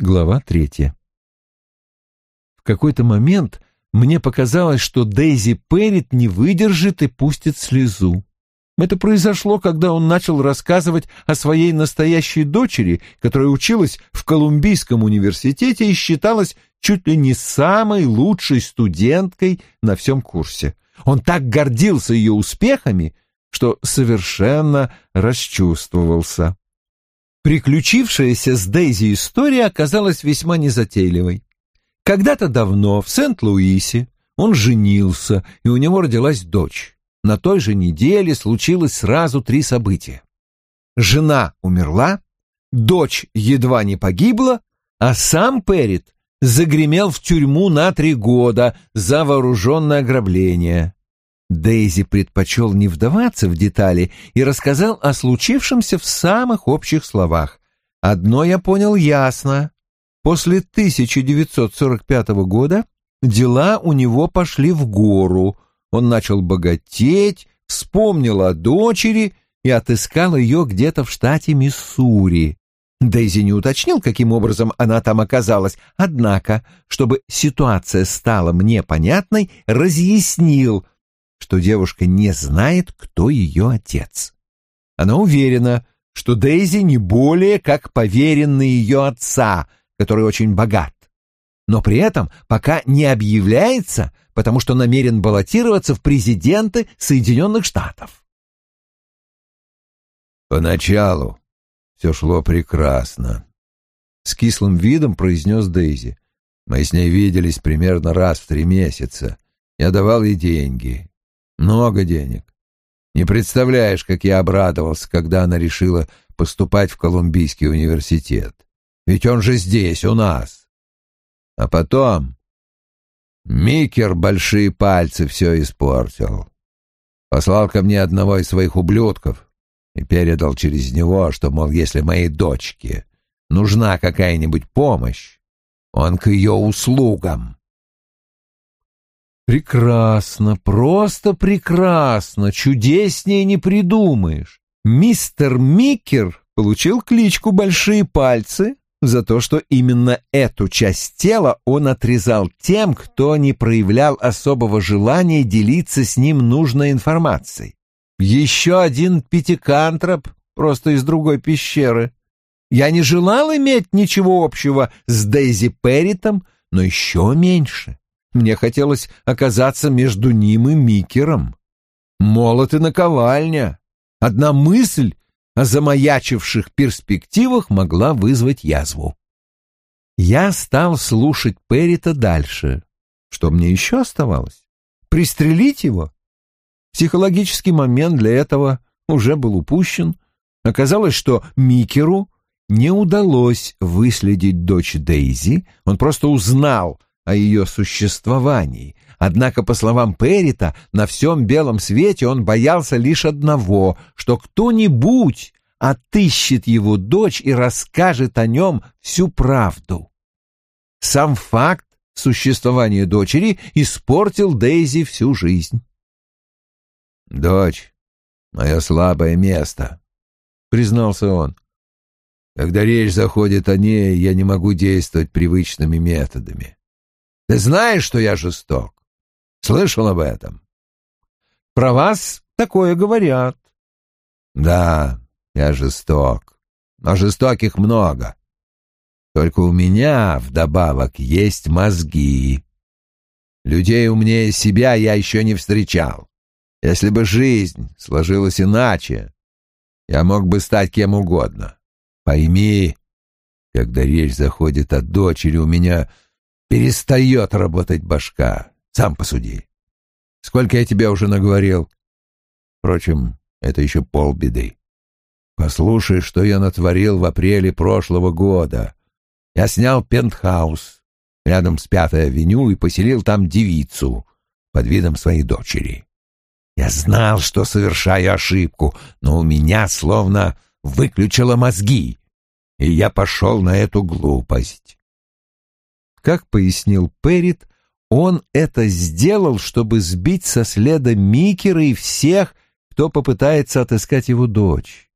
Глава третья. В какой-то момент мне показалось, что Дейзи Перрит не выдержит и пустит слезу. Это произошло, когда он начал рассказывать о своей настоящей дочери, которая училась в Колумбийском университете и считалась чуть ли не самой лучшей студенткой на всем курсе. Он так гордился ее успехами, что совершенно расчувствовался. Приключившаяся с Дейзи история оказалась весьма незатейливой. Когда-то давно в Сент-Луисе он женился, и у него родилась дочь. На той же неделе случилось сразу три события. Жена умерла, дочь едва не погибла, а сам Перрит загремел в тюрьму на три года за вооруженное ограбление. Дейзи предпочел не вдаваться в детали и рассказал о случившемся в самых общих словах. Одно я понял ясно. После 1945 года дела у него пошли в гору. Он начал богатеть, вспомнил о дочери и отыскал ее где-то в штате Миссури. Дейзи не уточнил, каким образом она там оказалась, однако, чтобы ситуация стала мне понятной, разъяснил — что девушка не знает, кто ее отец. Она уверена, что Дейзи не более как поверенный ее отца, который очень богат. Но при этом пока не объявляется, потому что намерен баллотироваться в президенты Соединенных Штатов. «Поначалу все шло прекрасно», — с кислым видом произнес Дейзи. «Мы с ней виделись примерно раз в три месяца. Я давал ей деньги, много денег. Не представляешь, как я обрадовался, когда она решила поступать в Колумбийский университет. Ведь он же здесь, у нас. А потом... Микер большие пальцы все испортил. Послал ко мне одного из своих ублюдков и передал через него, что, мол, если моей дочке нужна какая-нибудь помощь, он к ее услугам. Прекрасно, просто прекрасно, чудеснее не придумаешь. Мистер Микер получил кличку «Большие пальцы» за то, что именно эту часть тела он отрезал тем, кто не проявлял особого желания делиться с ним нужной информацией. Еще один пятикантроп, просто из другой пещеры. Я не желал иметь ничего общего с Дейзи Перритом, но еще меньше мне хотелось оказаться между ним и Микером. Молот и наковальня. Одна мысль о замаячивших перспективах могла вызвать язву. Я стал слушать Перрита дальше. Что мне еще оставалось? Пристрелить его? Психологический момент для этого уже был упущен. Оказалось, что Микеру не удалось выследить дочь Дейзи, он просто узнал о ее существовании. Однако, по словам Перрита, на всем белом свете он боялся лишь одного, что кто-нибудь отыщет его дочь и расскажет о нем всю правду. Сам факт существования дочери испортил Дейзи всю жизнь. «Дочь — мое слабое место», — признался он. «Когда речь заходит о ней, я не могу действовать привычными методами. Ты знаешь, что я жесток? Слышал об этом? Про вас такое говорят. Да, я жесток. Но жестоких много. Только у меня вдобавок есть мозги. Людей умнее себя я еще не встречал. Если бы жизнь сложилась иначе, я мог бы стать кем угодно. Пойми, когда речь заходит о дочери, у меня Перестает работать башка. Сам посуди. Сколько я тебе уже наговорил? Впрочем, это еще полбеды. Послушай, что я натворил в апреле прошлого года. Я снял пентхаус рядом с Пятой авеню и поселил там девицу под видом своей дочери. Я знал, что совершаю ошибку, но у меня словно выключило мозги, и я пошел на эту глупость. Как пояснил Перрит, он это сделал, чтобы сбить со следа Микера и всех, кто попытается отыскать его дочь.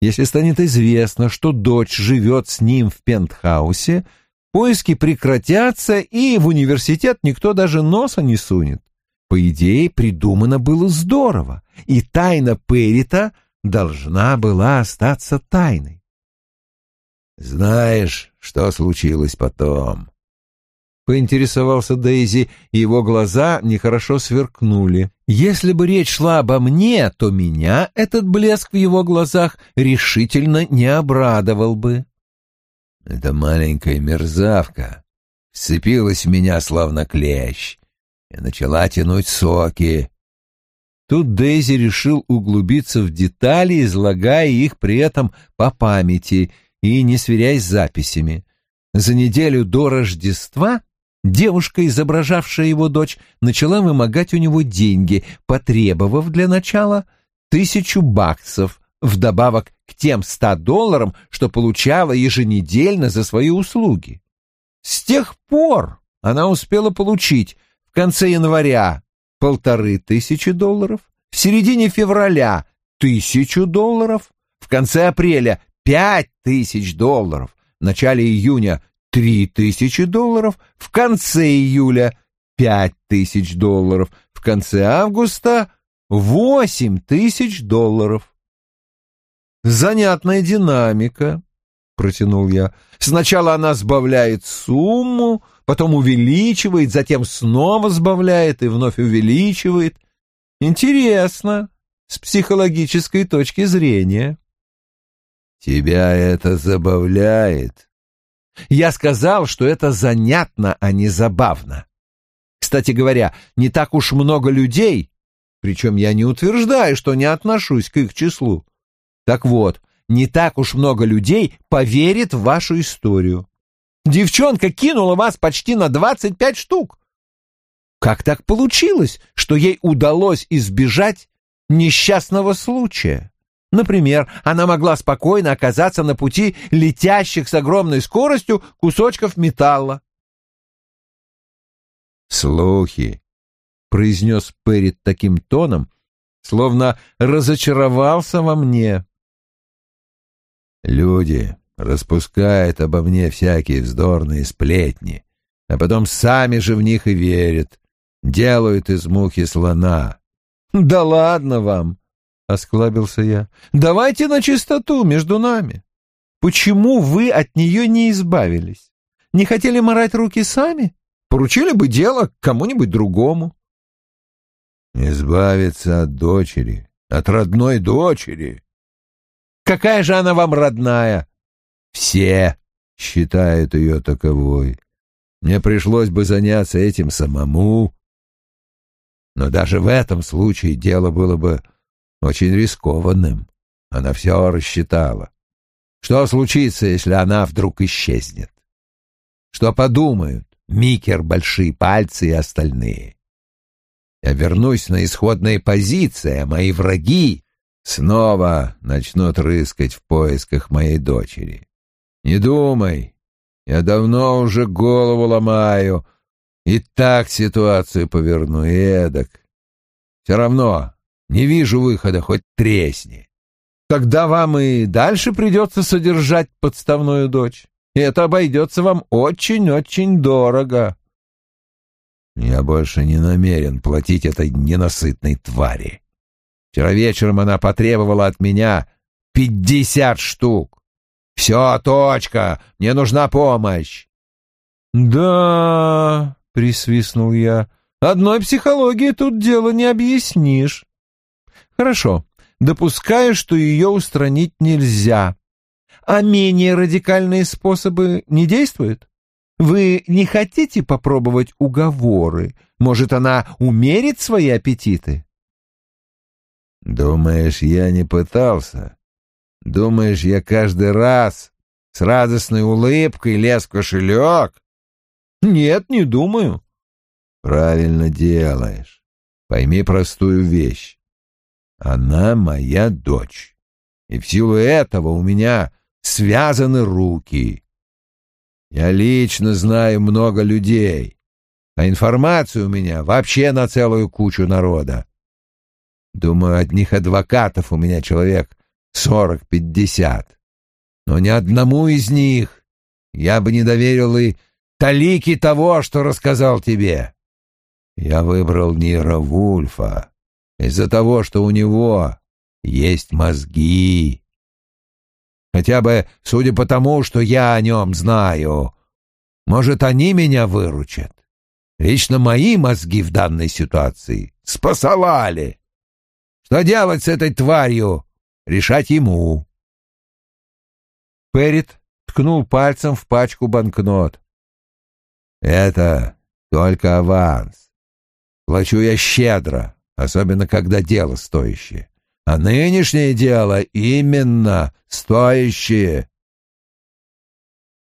Если станет известно, что дочь живет с ним в пентхаусе, поиски прекратятся, и в университет никто даже носа не сунет. По идее, придумано было здорово, и тайна Перрита должна была остаться тайной. «Знаешь, что случилось потом?» Поинтересовался Дейзи, и его глаза нехорошо сверкнули. Если бы речь шла обо мне, то меня этот блеск в его глазах решительно не обрадовал бы. Эта маленькая мерзавка сцепилась в меня словно клещ и начала тянуть соки. Тут Дейзи решил углубиться в детали, излагая их при этом по памяти и не сверяясь с записями. За неделю до Рождества девушка, изображавшая его дочь, начала вымогать у него деньги, потребовав для начала тысячу баксов, вдобавок к тем ста долларам, что получала еженедельно за свои услуги. С тех пор она успела получить в конце января полторы тысячи долларов, в середине февраля тысячу долларов, в конце апреля пять тысяч долларов, в начале июня три тысячи долларов, в конце июля пять тысяч долларов, в конце августа восемь тысяч долларов. Занятная динамика, протянул я. Сначала она сбавляет сумму, потом увеличивает, затем снова сбавляет и вновь увеличивает. Интересно, с психологической точки зрения. Тебя это забавляет? Я сказал, что это занятно, а не забавно. Кстати говоря, не так уж много людей, причем я не утверждаю, что не отношусь к их числу, так вот, не так уж много людей поверит в вашу историю. Девчонка кинула вас почти на двадцать пять штук. Как так получилось, что ей удалось избежать несчастного случая? Например, она могла спокойно оказаться на пути летящих с огромной скоростью кусочков металла. «Слухи», — произнес Перрит таким тоном, словно разочаровался во мне. Люди распускают обо мне всякие вздорные сплетни, а потом сами же в них и верят, делают из мухи слона. — Да ладно вам, — осклабился я. — Давайте на чистоту между нами. Почему вы от нее не избавились? Не хотели морать руки сами? Поручили бы дело кому-нибудь другому. — Избавиться от дочери, от родной дочери, Какая же она вам родная? Все считают ее таковой. Мне пришлось бы заняться этим самому. Но даже в этом случае дело было бы очень рискованным. Она все рассчитала. Что случится, если она вдруг исчезнет? Что подумают Микер, Большие Пальцы и остальные? Я вернусь на исходные позиции, а мои враги снова начнут рыскать в поисках моей дочери. Не думай, я давно уже голову ломаю, и так ситуацию поверну, эдак. Все равно не вижу выхода, хоть тресни. Тогда вам и дальше придется содержать подставную дочь, и это обойдется вам очень-очень дорого. Я больше не намерен платить этой ненасытной твари. Вчера вечером она потребовала от меня пятьдесят штук. Все, точка, мне нужна помощь. Да, присвистнул я, одной психологии тут дело не объяснишь. Хорошо, допускаю, что ее устранить нельзя. А менее радикальные способы не действуют? Вы не хотите попробовать уговоры? Может, она умерит свои аппетиты? Думаешь, я не пытался? Думаешь, я каждый раз с радостной улыбкой лез в кошелек? Нет, не думаю. Правильно делаешь. Пойми простую вещь. Она моя дочь. И в силу этого у меня связаны руки. Я лично знаю много людей, а информация у меня вообще на целую кучу народа. Думаю, одних адвокатов у меня человек сорок-пятьдесят. Но ни одному из них я бы не доверил и талики того, что рассказал тебе. Я выбрал Нира Вульфа из-за того, что у него есть мозги. Хотя бы судя по тому, что я о нем знаю. Может, они меня выручат. Лично мои мозги в данной ситуации спасовали. Что делать с этой тварью? Решать ему. Перрит ткнул пальцем в пачку банкнот. Это только аванс. Плачу я щедро, особенно когда дело стоящее. А нынешнее дело именно стоящее.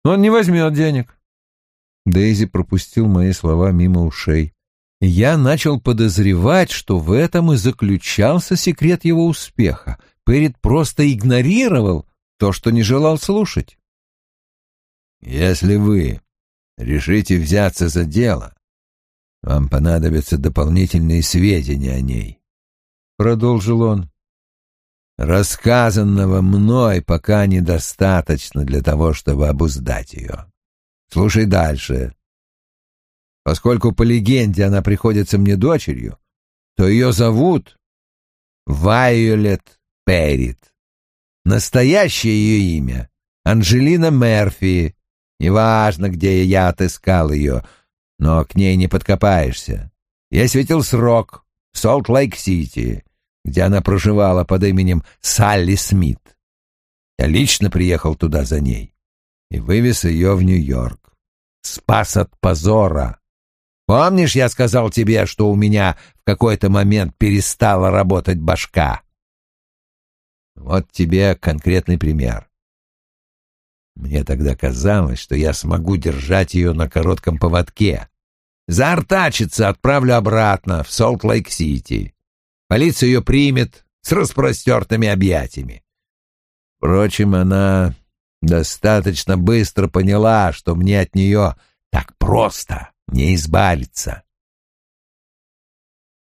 Он не возьмет денег. Дейзи пропустил мои слова мимо ушей. Я начал подозревать, что в этом и заключался секрет его успеха. Перед просто игнорировал то, что не желал слушать. «Если вы решите взяться за дело, вам понадобятся дополнительные сведения о ней», — продолжил он. «Рассказанного мной пока недостаточно для того, чтобы обуздать ее. Слушай дальше. Поскольку по легенде она приходится мне дочерью, то ее зовут Вайолет Перрит. Настоящее ее имя — Анжелина Мерфи. Неважно, где я отыскал ее — но к ней не подкопаешься. Я светил срок в Солт-Лейк-Сити, где она проживала под именем Салли Смит. Я лично приехал туда за ней и вывез ее в Нью-Йорк. Спас от позора. Помнишь, я сказал тебе, что у меня в какой-то момент перестала работать башка? Вот тебе конкретный пример. Мне тогда казалось, что я смогу держать ее на коротком поводке, Заортачится, отправлю обратно, в Солт-Лейк-Сити. Полиция ее примет с распростертыми объятиями. Впрочем, она достаточно быстро поняла, что мне от нее так просто не избавиться.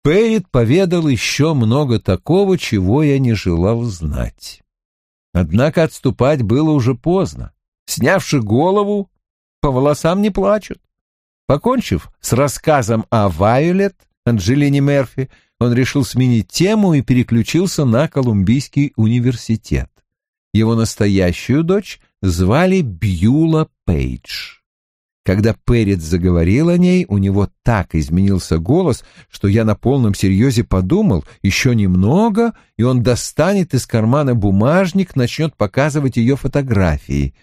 Пейт поведал еще много такого, чего я не желал знать. Однако отступать было уже поздно. Снявши голову, по волосам не плачут. Покончив с рассказом о Вайолет, Анджелине Мерфи, он решил сменить тему и переключился на Колумбийский университет. Его настоящую дочь звали Бьюла Пейдж. Когда Перец заговорил о ней, у него так изменился голос, что я на полном серьезе подумал, еще немного, и он достанет из кармана бумажник, начнет показывать ее фотографии.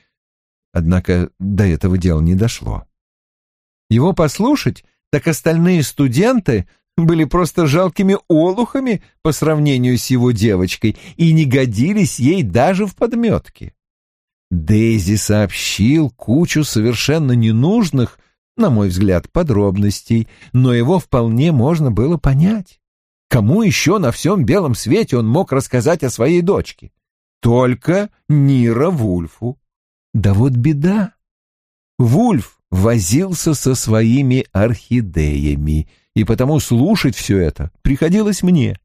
Однако до этого дела не дошло. Его послушать, так остальные студенты были просто жалкими олухами по сравнению с его девочкой и не годились ей даже в подметке. Дейзи сообщил кучу совершенно ненужных, на мой взгляд, подробностей, но его вполне можно было понять. Кому еще на всем белом свете он мог рассказать о своей дочке? Только Нира Вульфу. Да вот беда. Вульф возился со своими орхидеями, и потому слушать все это приходилось мне.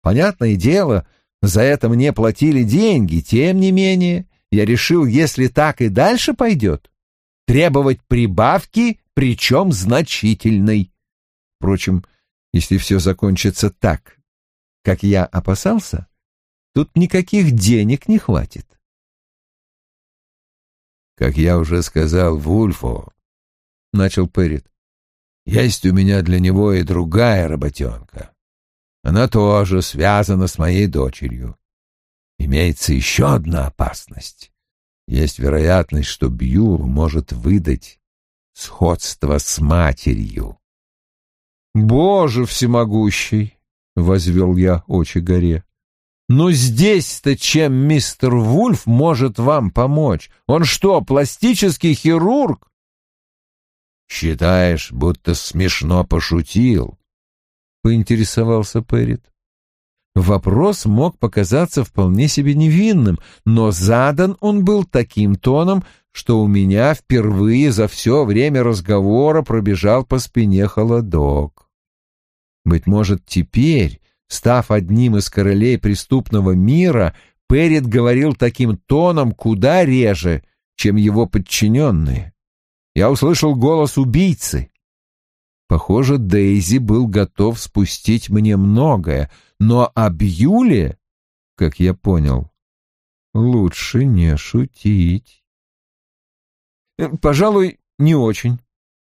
Понятное дело, за это мне платили деньги, тем не менее, я решил, если так и дальше пойдет, требовать прибавки, причем значительной. Впрочем, если все закончится так, как я опасался, тут никаких денег не хватит. Как я уже сказал Вульфу, начал Перрит. «Есть у меня для него и другая работенка. Она тоже связана с моей дочерью. Имеется еще одна опасность. Есть вероятность, что Бьюл может выдать сходство с матерью». «Боже всемогущий!» — возвел я очи горе. «Но здесь-то чем мистер Вульф может вам помочь? Он что, пластический хирург?» «Считаешь, будто смешно пошутил?» — поинтересовался Перрит. Вопрос мог показаться вполне себе невинным, но задан он был таким тоном, что у меня впервые за все время разговора пробежал по спине холодок. Быть может, теперь, став одним из королей преступного мира, Перед говорил таким тоном куда реже, чем его подчиненные. Я услышал голос убийцы. Похоже, Дейзи был готов спустить мне многое, но об Юле, как я понял, лучше не шутить. «Пожалуй, не очень»,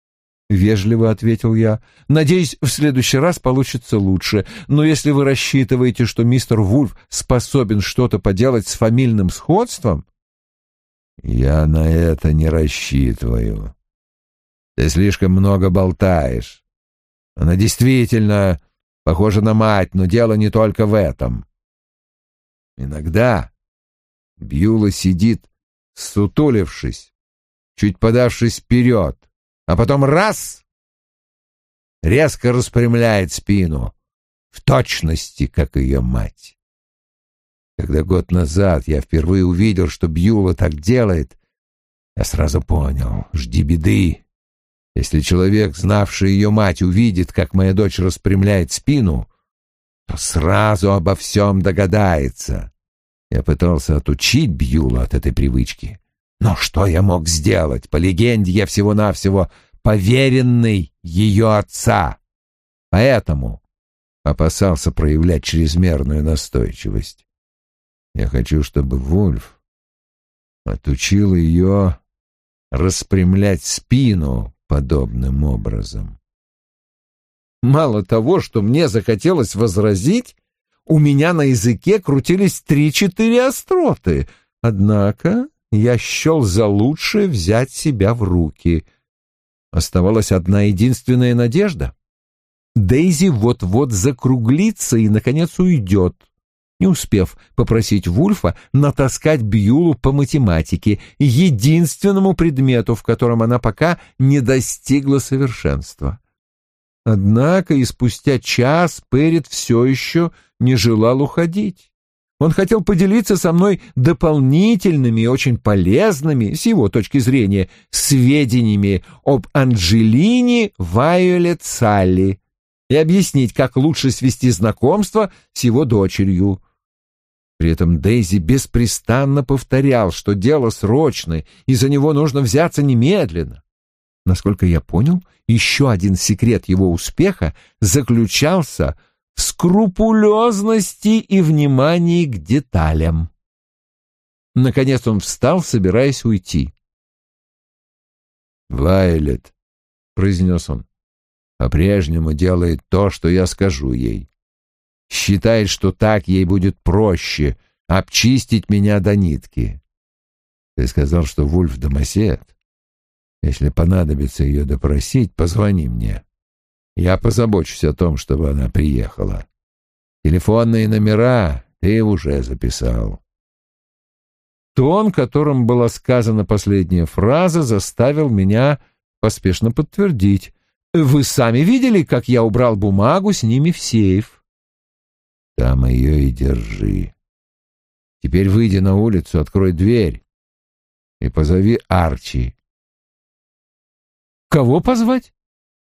— вежливо ответил я. «Надеюсь, в следующий раз получится лучше. Но если вы рассчитываете, что мистер Вульф способен что-то поделать с фамильным сходством...» «Я на это не рассчитываю. Ты слишком много болтаешь. Она действительно похожа на мать, но дело не только в этом. Иногда Бьюла сидит, сутулившись, чуть подавшись вперед, а потом раз — резко распрямляет спину, в точности, как ее мать. Когда год назад я впервые увидел, что Бьюла так делает, я сразу понял — жди беды. Если человек, знавший ее мать, увидит, как моя дочь распрямляет спину, то сразу обо всем догадается. Я пытался отучить Бьюла от этой привычки. Но что я мог сделать? По легенде, я всего-навсего поверенный ее отца. Поэтому опасался проявлять чрезмерную настойчивость. Я хочу, чтобы Вульф отучил ее распрямлять спину подобным образом. Мало того, что мне захотелось возразить, у меня на языке крутились три-четыре остроты, однако я счел за лучшее взять себя в руки. Оставалась одна единственная надежда. Дейзи вот-вот закруглится и, наконец, уйдет, не успев попросить Вульфа натаскать Бьюлу по математике, единственному предмету, в котором она пока не достигла совершенства. Однако и спустя час Перед все еще не желал уходить. Он хотел поделиться со мной дополнительными и очень полезными, с его точки зрения, сведениями об Анджелине Вайолет Салли и объяснить, как лучше свести знакомство с его дочерью. При этом Дейзи беспрестанно повторял, что дело срочное, и за него нужно взяться немедленно. Насколько я понял, еще один секрет его успеха заключался в скрупулезности и внимании к деталям. Наконец он встал, собираясь уйти. «Вайлет», — произнес он, — «по-прежнему делает то, что я скажу ей. Считает, что так ей будет проще обчистить меня до нитки. Ты сказал, что Вульф домосед. Если понадобится ее допросить, позвони мне. Я позабочусь о том, чтобы она приехала. Телефонные номера ты уже записал. Тон, которым была сказана последняя фраза, заставил меня поспешно подтвердить. Вы сами видели, как я убрал бумагу с ними в сейф? Там ее и держи. Теперь выйди на улицу, открой дверь и позови Арчи. Кого позвать?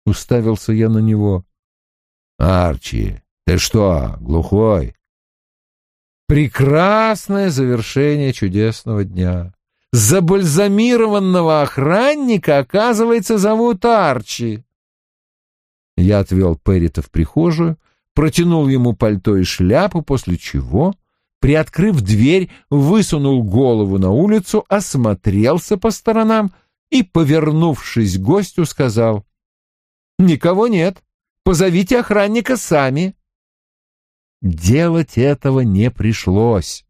Уставился я на него. Арчи, ты что, глухой? Прекрасное завершение чудесного дня. Забальзамированного охранника, оказывается, зовут Арчи. Я отвел Перрита в прихожую, протянул ему пальто и шляпу, после чего, приоткрыв дверь, высунул голову на улицу, осмотрелся по сторонам и, повернувшись к гостю, сказал, «Никого нет, позовите охранника сами». Делать этого не пришлось.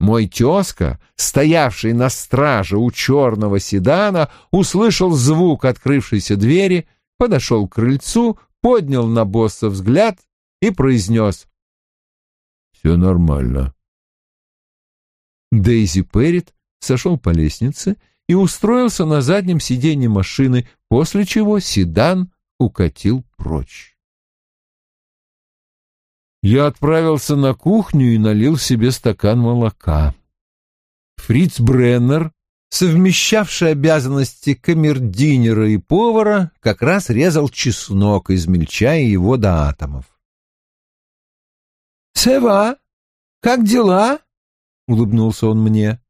Мой тезка, стоявший на страже у черного седана, услышал звук открывшейся двери, подошел к крыльцу, поднял на босса взгляд и произнес «Все нормально». Дейзи Перрит сошел по лестнице и устроился на заднем сиденье машины, после чего седан укатил прочь. Я отправился на кухню и налил себе стакан молока. Фриц Бреннер, совмещавший обязанности камердинера и повара, как раз резал чеснок, измельчая его до атомов. «Сева, как дела?» — улыбнулся он мне.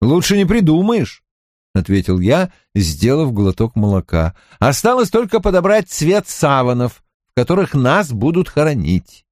«Лучше не придумаешь», — ответил я, сделав глоток молока. «Осталось только подобрать цвет саванов, в которых нас будут хоронить».